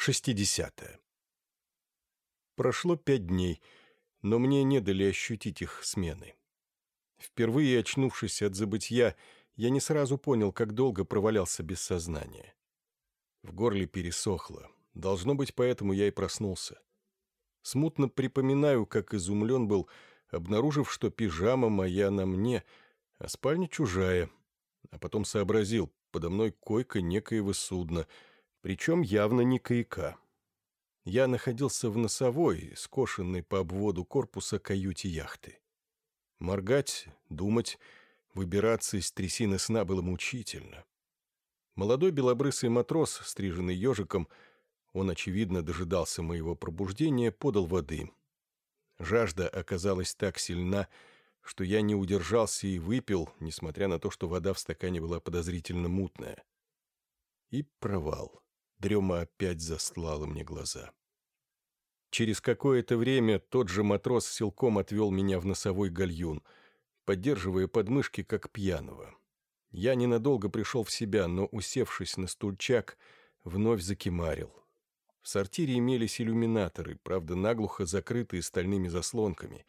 60. Прошло пять дней, но мне не дали ощутить их смены. Впервые очнувшись от забытья, я не сразу понял, как долго провалялся без сознания. В горле пересохло. Должно быть, поэтому я и проснулся. Смутно припоминаю, как изумлен был, обнаружив, что пижама моя на мне, а спальня чужая. А потом сообразил, подо мной койка некоего судна — причем явно не каяка. Я находился в носовой, скошенной по обводу корпуса каюте яхты. Моргать, думать, выбираться из трясины сна было мучительно. Молодой белобрысый матрос, стриженный ежиком, он, очевидно, дожидался моего пробуждения, подал воды. Жажда оказалась так сильна, что я не удержался и выпил, несмотря на то, что вода в стакане была подозрительно мутная. И провал. Дрема опять застлала мне глаза. Через какое-то время тот же матрос силком отвел меня в носовой гальюн, поддерживая подмышки, как пьяного. Я ненадолго пришел в себя, но, усевшись на стульчак, вновь закимарил. В сортире имелись иллюминаторы, правда, наглухо закрытые стальными заслонками.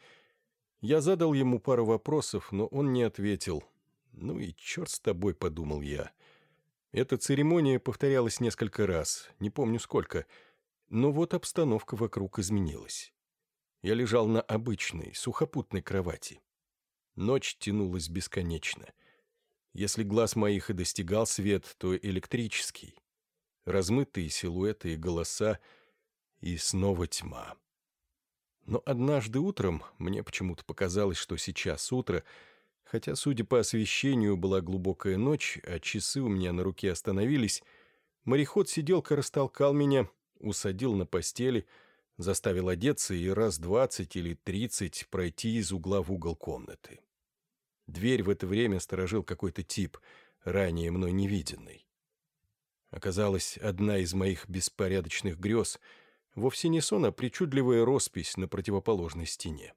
Я задал ему пару вопросов, но он не ответил. «Ну и черт с тобой», — подумал я. Эта церемония повторялась несколько раз, не помню сколько, но вот обстановка вокруг изменилась. Я лежал на обычной, сухопутной кровати. Ночь тянулась бесконечно. Если глаз моих и достигал свет, то электрический. Размытые силуэты и голоса, и снова тьма. Но однажды утром, мне почему-то показалось, что сейчас утро — Хотя, судя по освещению, была глубокая ночь, а часы у меня на руке остановились, мореход-сиделка растолкал меня, усадил на постели, заставил одеться и раз двадцать или тридцать пройти из угла в угол комнаты. Дверь в это время сторожил какой-то тип, ранее мной невиденный. Оказалось, одна из моих беспорядочных грез вовсе не сон, а причудливая роспись на противоположной стене.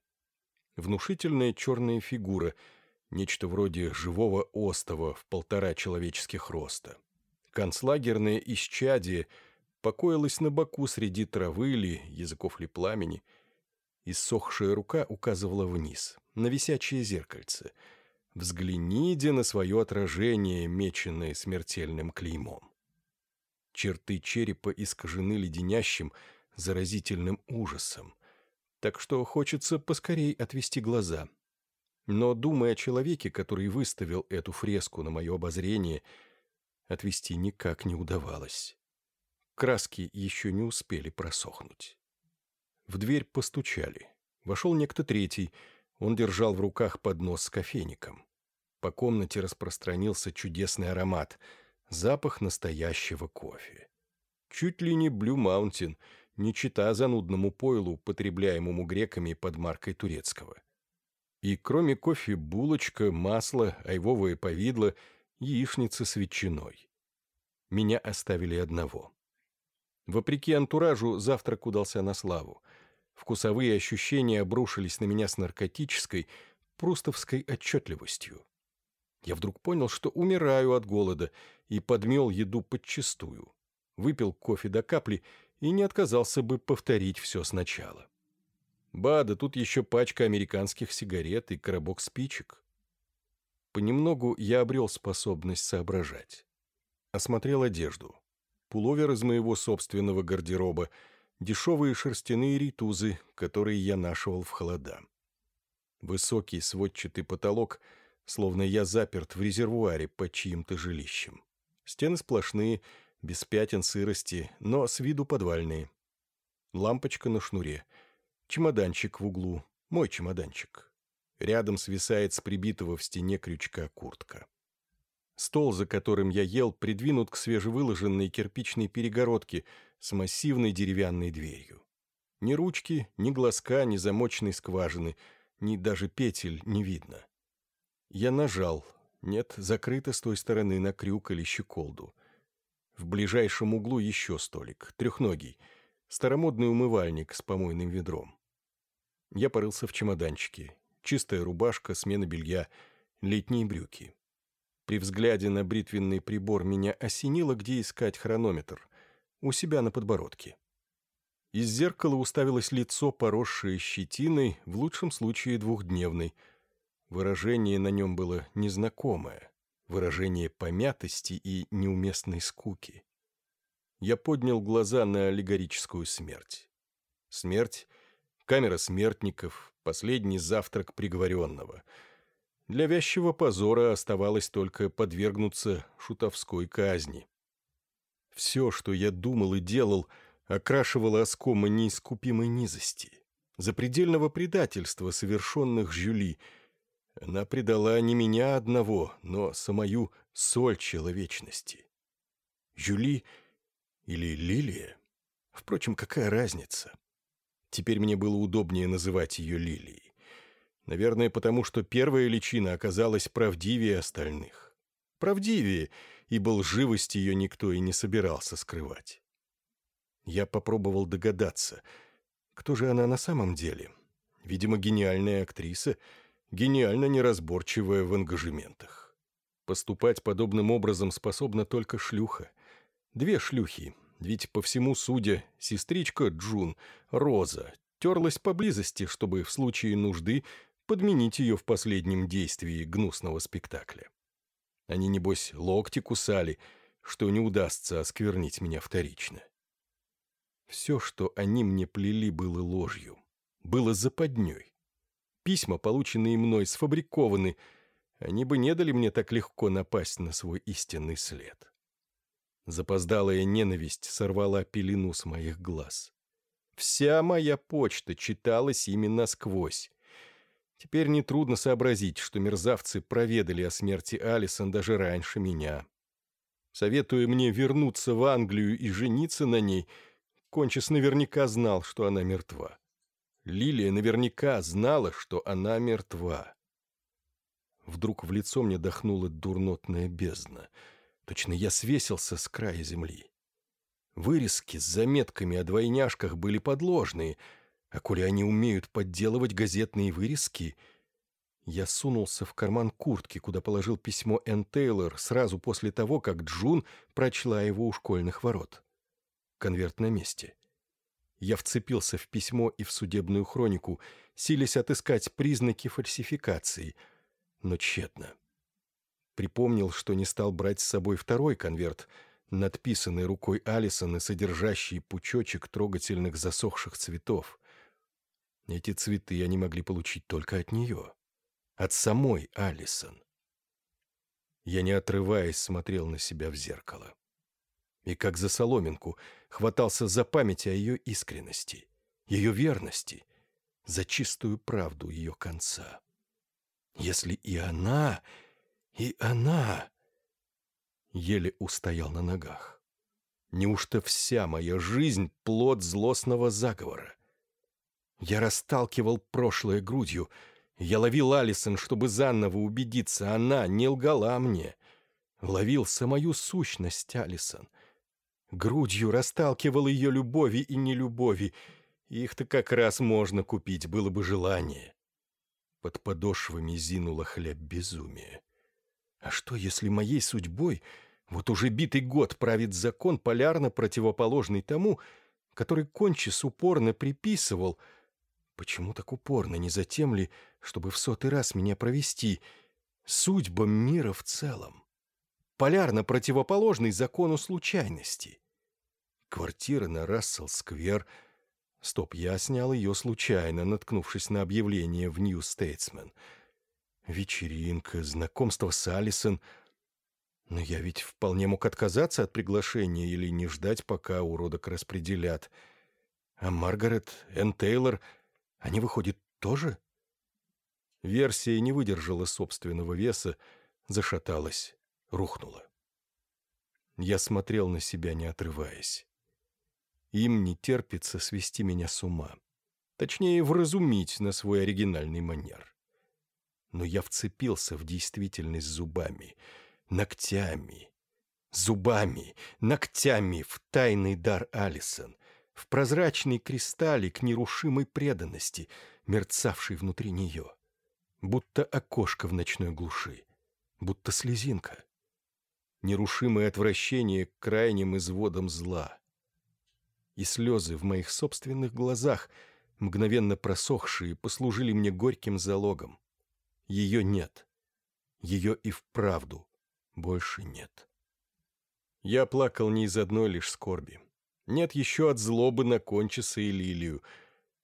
Внушительная черная фигура — нечто вроде живого остова в полтора человеческих роста. Концлагерное исчадие покоилось на боку среди травы ли, языков ли пламени. Иссохшая рука указывала вниз, на висячее зеркальце. «Взгляните на свое отражение, меченное смертельным клеймом». Черты черепа искажены леденящим, заразительным ужасом. Так что хочется поскорей отвести глаза — но, думая о человеке, который выставил эту фреску на мое обозрение, отвести никак не удавалось. Краски еще не успели просохнуть. В дверь постучали. Вошел некто третий. Он держал в руках поднос с кофейником. По комнате распространился чудесный аромат. Запах настоящего кофе. Чуть ли не Блю Маунтин, не чита занудному пойлу, потребляемому греками под маркой турецкого. И кроме кофе булочка, масло, айвовое повидло, яичница с ветчиной. Меня оставили одного. Вопреки антуражу, завтрак удался на славу. Вкусовые ощущения обрушились на меня с наркотической, прустовской отчетливостью. Я вдруг понял, что умираю от голода, и подмел еду подчистую. Выпил кофе до капли и не отказался бы повторить все сначала. Ба, да тут еще пачка американских сигарет и коробок спичек. Понемногу я обрел способность соображать. Осмотрел одежду. Пуловер из моего собственного гардероба, дешевые шерстяные ритузы, которые я нашивал в холода. Высокий сводчатый потолок, словно я заперт в резервуаре под чьим-то жилищем. Стены сплошные, без пятен сырости, но с виду подвальные. Лампочка на шнуре — Чемоданчик в углу. Мой чемоданчик. Рядом свисает с прибитого в стене крючка куртка. Стол, за которым я ел, придвинут к свежевыложенной кирпичной перегородке с массивной деревянной дверью. Ни ручки, ни глазка, ни замочной скважины, ни даже петель не видно. Я нажал. Нет, закрыто с той стороны на крюк или щеколду. В ближайшем углу еще столик, трехногий, старомодный умывальник с помойным ведром. Я порылся в чемоданчике. Чистая рубашка, смена белья, летние брюки. При взгляде на бритвенный прибор меня осенило, где искать хронометр. у себя на подбородке. Из зеркала уставилось лицо, поросшее щетиной, в лучшем случае двухдневной. Выражение на нем было незнакомое, выражение помятости и неуместной скуки. Я поднял глаза на аллегорическую смерть. Смерть, камера смертников, последний завтрак приговоренного. Для вязчего позора оставалось только подвергнуться шутовской казни. Все, что я думал и делал — окрашивала оскома неискупимой низости, запредельного предательства, совершенных Жюли. Она предала не меня одного, но самую соль человечности. Жюли или Лилия? Впрочем, какая разница? Теперь мне было удобнее называть ее Лилией. Наверное, потому что первая личина оказалась правдивее остальных. Правдивее, ибо лживость ее никто и не собирался скрывать. Я попробовал догадаться, кто же она на самом деле. Видимо, гениальная актриса, гениально неразборчивая в ангажементах. Поступать подобным образом способна только шлюха. Две шлюхи, ведь по всему судя, сестричка Джун, Роза, терлась поблизости, чтобы в случае нужды подменить ее в последнем действии гнусного спектакля. Они, небось, локти кусали, что не удастся осквернить меня вторично. Все, что они мне плели, было ложью, было западней. Письма, полученные мной, сфабрикованы, они бы не дали мне так легко напасть на свой истинный след. Запоздалая ненависть сорвала пелену с моих глаз. Вся моя почта читалась именно сквозь. Теперь нетрудно сообразить, что мерзавцы проведали о смерти Алисон даже раньше меня. Советуя мне вернуться в Англию и жениться на ней — Кончис наверняка знал, что она мертва. Лилия наверняка знала, что она мертва. Вдруг в лицо мне дохнула дурнотная бездна. Точно я свесился с края земли. Вырезки с заметками о двойняшках были подложные, а коли они умеют подделывать газетные вырезки... Я сунулся в карман куртки, куда положил письмо Энн Тейлор сразу после того, как Джун прочла его у школьных ворот конверт на месте. Я вцепился в письмо и в судебную хронику, силясь отыскать признаки фальсификации, но тщетно. Припомнил, что не стал брать с собой второй конверт, надписанный рукой Алисон и содержащий пучочек трогательных засохших цветов. Эти цветы они могли получить только от нее, от самой Алисон. Я, не отрываясь, смотрел на себя в зеркало и, как за соломинку, хватался за память о ее искренности, ее верности, за чистую правду ее конца. Если и она, и она... Еле устоял на ногах. Неужто вся моя жизнь — плод злостного заговора? Я расталкивал прошлое грудью, я ловил Алисон, чтобы заново убедиться, она не лгала мне. Ловил самую сущность Алисон — грудью расталкивал ее любови и нелюбови. Их-то как раз можно купить, было бы желание. Под подошвами зинула хлеб безумия. А что, если моей судьбой вот уже битый год правит закон, полярно противоположный тому, который Кончис упорно приписывал? Почему так упорно, не затем ли, чтобы в сотый раз меня провести? Судьбам мира в целом. Полярно противоположный закону случайности. Квартира на Рассел-сквер. Стоп, я снял ее случайно, наткнувшись на объявление в Нью Стейтсмен. Вечеринка, знакомство с Алисон. Но я ведь вполне мог отказаться от приглашения или не ждать, пока уродок распределят. А Маргарет, Энн Тейлор, они, выходят, тоже? Версия не выдержала собственного веса, зашаталась, рухнула. Я смотрел на себя, не отрываясь. Им не терпится свести меня с ума. Точнее, вразумить на свой оригинальный манер. Но я вцепился в действительность зубами, ногтями, зубами, ногтями в тайный дар Алисон, в прозрачный кристаллик нерушимой преданности, мерцавший внутри нее, будто окошко в ночной глуши, будто слезинка. Нерушимое отвращение к крайним изводам зла — и слезы в моих собственных глазах, мгновенно просохшие, послужили мне горьким залогом. Ее нет. Ее и вправду больше нет. Я плакал не из одной лишь скорби. Нет еще от злобы на Кончиса и Лилию,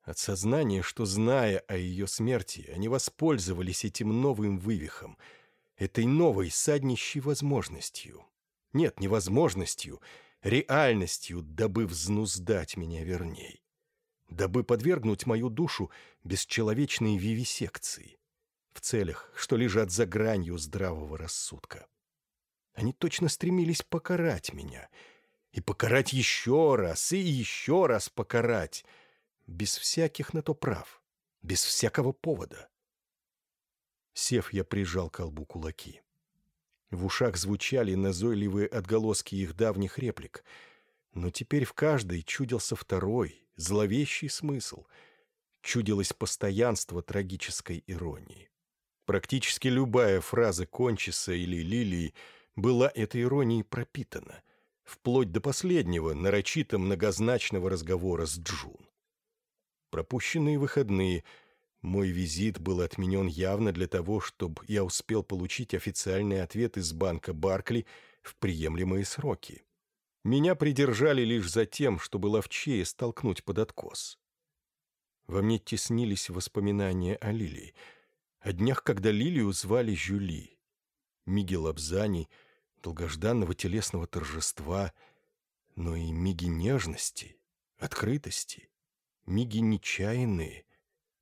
от сознания, что, зная о ее смерти, они воспользовались этим новым вывихом, этой новой саднищей возможностью. Нет, невозможностью, реальностью, дабы взнуздать меня верней, дабы подвергнуть мою душу бесчеловечной вивисекции в целях, что лежат за гранью здравого рассудка. Они точно стремились покарать меня. И покарать еще раз, и еще раз покарать. Без всяких на то прав. Без всякого повода. Сев, я прижал к колбу кулаки. В ушах звучали назойливые отголоски их давних реплик. Но теперь в каждой чудился второй, зловещий смысл. Чудилось постоянство трагической иронии. Практически любая фраза Кончиса или Лилии — была этой иронией пропитана, вплоть до последнего, нарочито многозначного разговора с Джун. Пропущенные выходные, мой визит был отменен явно для того, чтобы я успел получить официальный ответ из банка Баркли в приемлемые сроки. Меня придержали лишь за тем, чтобы ловчее столкнуть под откос. Во мне теснились воспоминания о Лилии, о днях, когда Лилию звали Жюли. Мигель Абзани — долгожданного телесного торжества, но и миги нежности, открытости, миги нечаянные.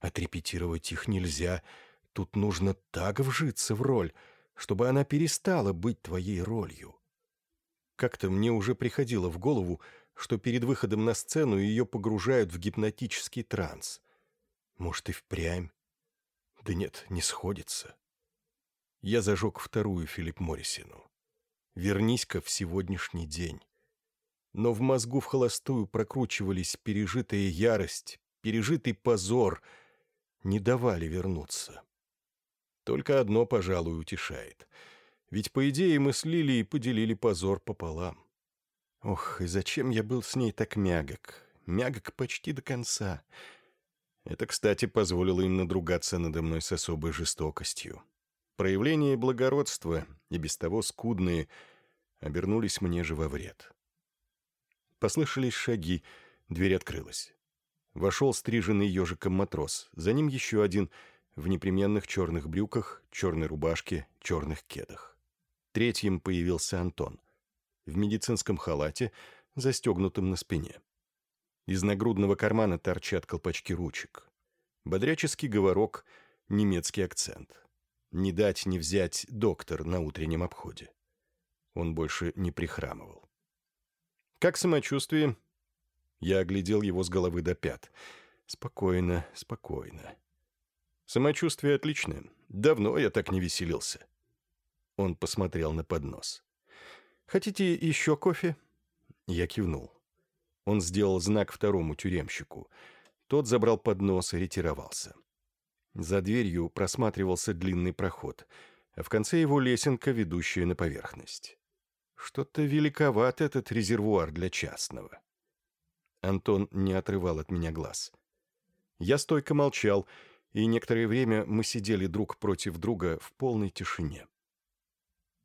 Отрепетировать их нельзя, тут нужно так вжиться в роль, чтобы она перестала быть твоей ролью. Как-то мне уже приходило в голову, что перед выходом на сцену ее погружают в гипнотический транс. Может, и впрямь? Да нет, не сходится. Я зажег вторую Филипп Моррисину вернись-ка в сегодняшний день. Но в мозгу в холостую прокручивались пережитая ярость, пережитый позор, не давали вернуться. Только одно, пожалуй, утешает. Ведь, по идее, мы с Лилией поделили позор пополам. Ох, и зачем я был с ней так мягок? Мягок почти до конца. Это, кстати, позволило им надругаться надо мной с особой жестокостью. Проявления благородства, и без того скудные, обернулись мне же во вред. Послышались шаги, дверь открылась. Вошел стриженный ежиком матрос, за ним еще один в непременных черных брюках, черной рубашке, черных кедах. Третьим появился Антон. В медицинском халате, застегнутом на спине. Из нагрудного кармана торчат колпачки ручек. Бодряческий говорок, немецкий акцент. Не дать не взять доктор на утреннем обходе. Он больше не прихрамывал. «Как самочувствие?» Я оглядел его с головы до пят. «Спокойно, спокойно». «Самочувствие отличное. Давно я так не веселился». Он посмотрел на поднос. «Хотите еще кофе?» Я кивнул. Он сделал знак второму тюремщику. Тот забрал поднос и ретировался. За дверью просматривался длинный проход, а в конце его лесенка, ведущая на поверхность. Что-то великоват этот резервуар для частного. Антон не отрывал от меня глаз. Я стойко молчал, и некоторое время мы сидели друг против друга в полной тишине.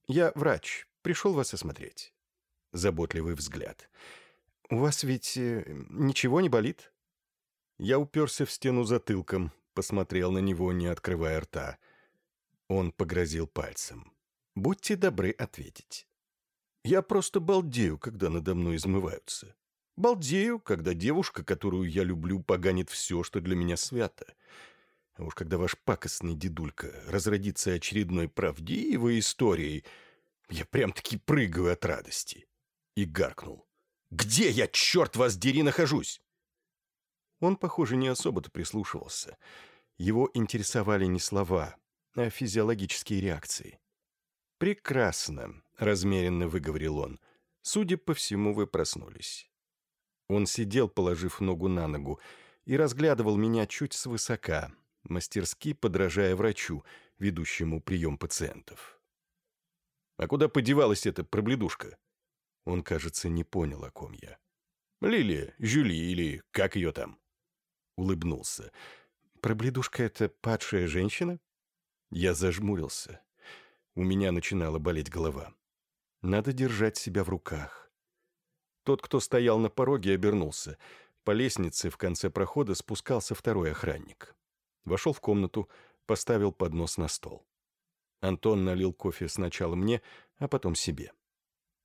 «Я врач. Пришел вас осмотреть». Заботливый взгляд. «У вас ведь э, ничего не болит?» Я уперся в стену затылком, посмотрел на него, не открывая рта. Он погрозил пальцем. «Будьте добры ответить». «Я просто балдею, когда надо мной измываются. Балдею, когда девушка, которую я люблю, поганит все, что для меня свято. А уж когда ваш пакостный дедулька разродится очередной правдивой историей, я прям-таки прыгаю от радости». И гаркнул. «Где я, черт вас дери, нахожусь?» Он, похоже, не особо-то прислушивался. Его интересовали не слова, а физиологические реакции. «Прекрасно», — размеренно выговорил он. «Судя по всему, вы проснулись». Он сидел, положив ногу на ногу, и разглядывал меня чуть свысока, мастерски подражая врачу, ведущему прием пациентов. «А куда подевалась эта пробледушка?» Он, кажется, не понял, о ком я. Лилия, Жюли или как ее там?» Улыбнулся. «Пробледушка — это падшая женщина?» Я зажмурился. У меня начинала болеть голова. Надо держать себя в руках. Тот, кто стоял на пороге, обернулся. По лестнице в конце прохода спускался второй охранник. Вошел в комнату, поставил поднос на стол. Антон налил кофе сначала мне, а потом себе.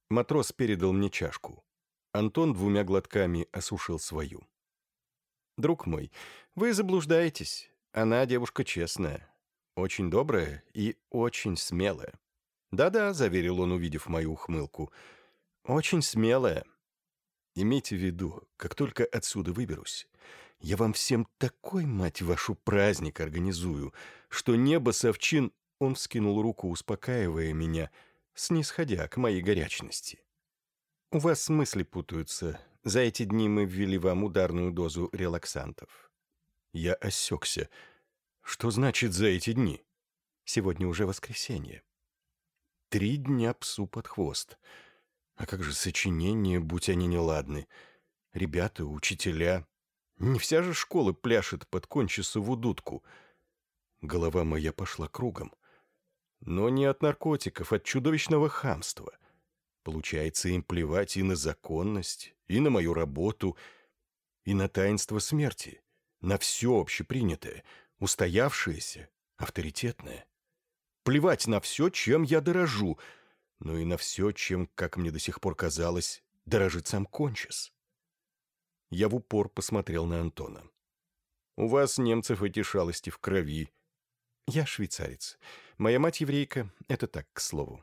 Матрос передал мне чашку. Антон двумя глотками осушил свою. «Друг мой, вы заблуждаетесь. Она девушка честная, очень добрая и очень смелая». «Да-да», — заверил он, увидев мою ухмылку, — «очень смелая». Имейте в виду, как только отсюда выберусь, я вам всем такой, мать вашу, праздник организую, что небо совчин...» Он вскинул руку, успокаивая меня, снисходя к моей горячности. «У вас мысли путаются. За эти дни мы ввели вам ударную дозу релаксантов». Я осекся. «Что значит «за эти дни»?» «Сегодня уже воскресенье». «Три дня псу под хвост». А как же сочинения, будь они неладны? Ребята, учителя. Не вся же школа пляшет под кончисову дудку. Голова моя пошла кругом. Но не от наркотиков, от чудовищного хамства. Получается им плевать и на законность, и на мою работу, и на таинство смерти, на все общепринятое, устоявшееся, авторитетное. Плевать на все, чем я дорожу — но и на все, чем, как мне до сих пор казалось, дорожит сам Кончис. Я в упор посмотрел на Антона. «У вас, немцев, эти шалости в крови». «Я швейцарец. Моя мать еврейка. Это так, к слову».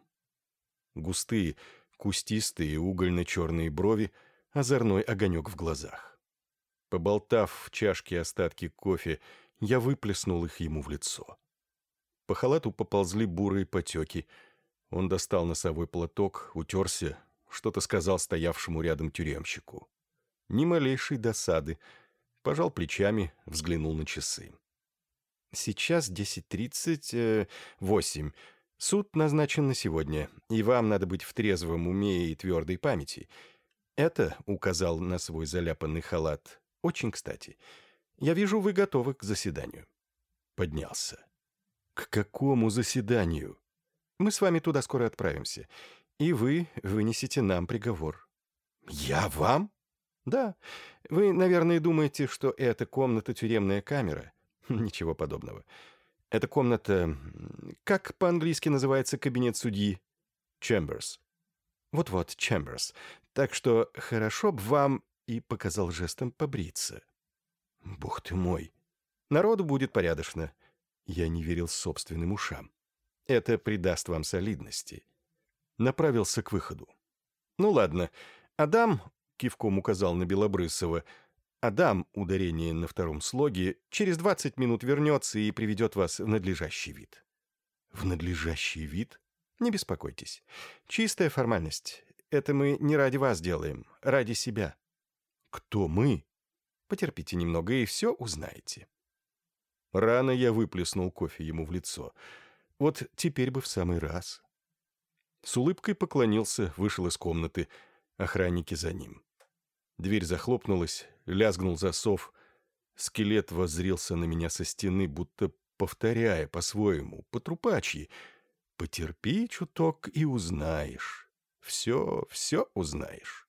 Густые, кустистые, угольно-черные брови, озорной огонек в глазах. Поболтав в чашке остатки кофе, я выплеснул их ему в лицо. По халату поползли бурые потеки, он достал носовой платок, утерся, что-то сказал стоявшему рядом тюремщику. Ни малейшей досады. Пожал плечами, взглянул на часы. «Сейчас десять тридцать э, восемь. Суд назначен на сегодня, и вам надо быть в трезвом уме и твердой памяти. Это, — указал на свой заляпанный халат, — очень кстати. Я вижу, вы готовы к заседанию». Поднялся. «К какому заседанию?» Мы с вами туда скоро отправимся. И вы вынесете нам приговор». «Я вам?» «Да. Вы, наверное, думаете, что это комната тюремная камера. Ничего подобного. Это комната... Как по-английски называется кабинет судьи? Chambers. Вот-вот, Chambers. Так что хорошо б вам...» И показал жестом побриться. «Бог ты мой! Народу будет порядочно». Я не верил собственным ушам. Это придаст вам солидности. Направился к выходу. Ну ладно. Адам, кивком указал на Белобрысова, Адам, ударение на втором слоге, через 20 минут вернется и приведет вас в надлежащий вид. В надлежащий вид? Не беспокойтесь. Чистая формальность. Это мы не ради вас делаем, ради себя. Кто мы? Потерпите немного, и все узнаете. Рано я выплеснул кофе ему в лицо — вот теперь бы в самый раз. С улыбкой поклонился, вышел из комнаты. Охранники за ним. Дверь захлопнулась, лязгнул засов. Скелет воззрился на меня со стены, будто повторяя по-своему, по-трупачьи. «Потерпи чуток и узнаешь. Все, все узнаешь».